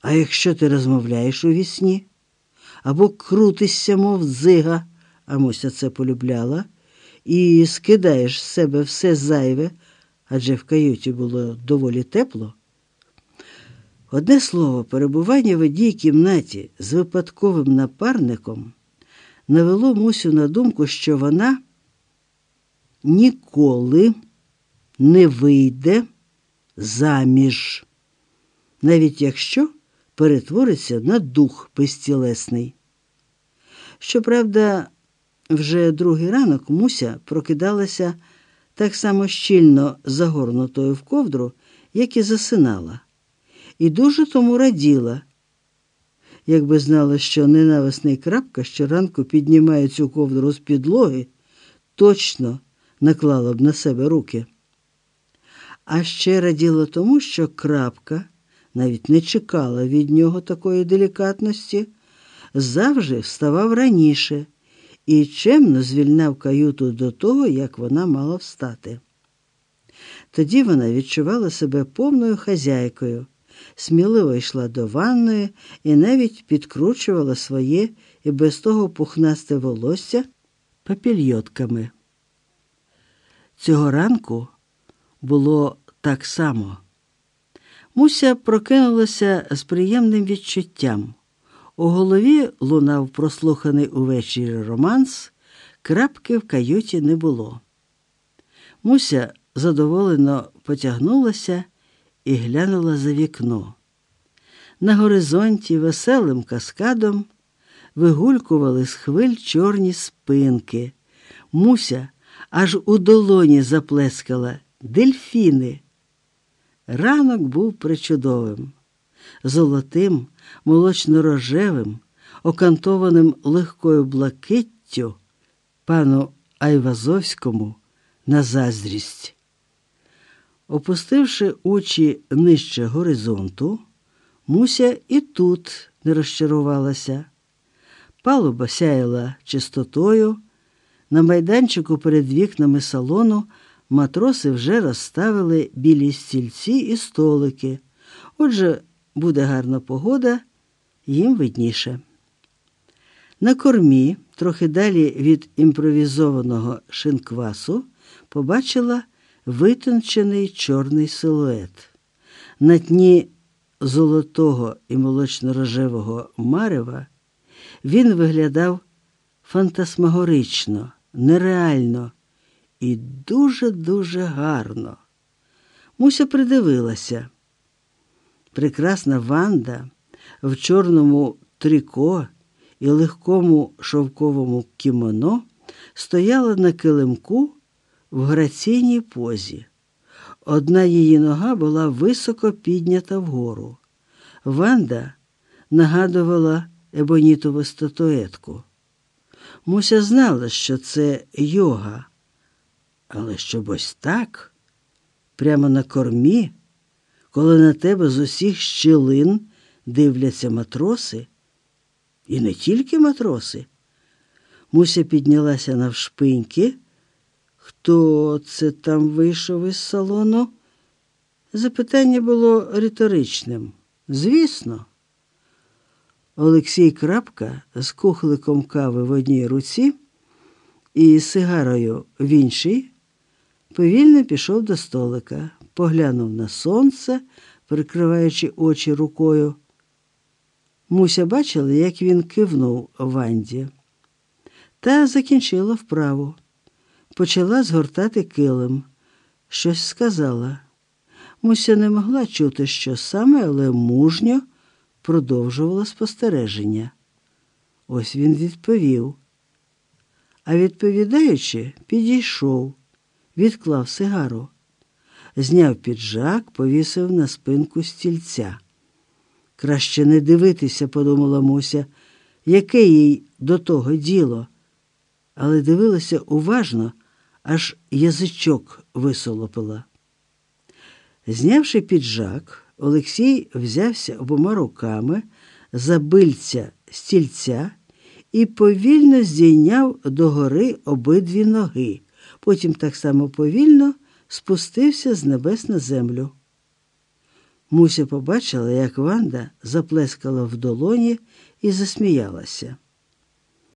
А якщо ти розмовляєш у вісні? Або крутишся, мов дзига, а Муся це полюбляла, і скидаєш з себе все зайве, адже в каюті було доволі тепло. Одне слово, перебування в одній кімнаті з випадковим напарником навело Мусю на думку, що вона ніколи не вийде заміж, навіть якщо перетвориться на дух безтілесний. Щоправда, вже другий ранок Муся прокидалася так само щільно загорнутою в ковдру, як і засинала, і дуже тому раділа. Якби знала, що ненависний крапка щоранку піднімає цю ковдру з підлоги, точно наклала б на себе руки. А ще раділа тому, що крапка навіть не чекала від нього такої делікатності, завжди вставав раніше і чемно звільняв каюту до того, як вона мала встати. Тоді вона відчувала себе повною хазяйкою, сміливо йшла до ванної і навіть підкручувала своє і без того пухнасте волосся папільйотками. Цього ранку було так само. Муся прокинулася з приємним відчуттям. У голові лунав прослуханий увечері романс, крапки в каюті не було. Муся задоволено потягнулася і глянула за вікно. На горизонті веселим каскадом вигулькували з хвиль чорні спинки. Муся аж у долоні заплескала дельфіни. Ранок був причудовим, золотим, молочно-рожевим, окантованим легкою блакиттю пану Айвазовському на заздрість. Опустивши очі нижче горизонту, Муся і тут не розчарувалася. Палуба сяяла чистотою. На майданчику перед вікнами салону матроси вже розставили білі стільці і столики. Отже, буде гарна погода, їм видніше. На кормі, трохи далі від імпровізованого шинквасу, побачила витончений чорний силует. На тні золотого і молочно-рожевого марева він виглядав фантасмагорично, нереально і дуже-дуже гарно. Муся придивилася. Прекрасна Ванда в чорному трико і легкому шовковому кімоно стояла на килимку в граційній позі. Одна її нога була високо піднята вгору. Ванда нагадувала ебонітову статуетку. Муся знала, що це йога, але щоб ось так, прямо на кормі, коли на тебе з усіх щілин дивляться матроси, і не тільки матроси. Муся піднялася навшпиньки. Хто це там вийшов із салону? Запитання було риторичним. Звісно. Олексій Крапка з кухликом кави в одній руці і сигарою в іншій повільно пішов до столика, поглянув на сонце, прикриваючи очі рукою. Муся бачила, як він кивнув Ванді, та закінчила вправу. Почала згортати килим, щось сказала. Муся не могла чути, що саме, але мужньо продовжувала спостереження. Ось він відповів. А відповідаючи, підійшов, відклав сигару, зняв піджак, повісив на спинку стільця. Краще не дивитися, подумала Муся, яке їй до того діло, але дивилася уважно, аж язичок висолопила. Знявши піджак, Олексій взявся обома руками за бильця стільця і повільно здійняв догори обидві ноги, потім так само повільно спустився з небес на землю. Муся побачила, як Ванда заплескала в долоні і засміялася.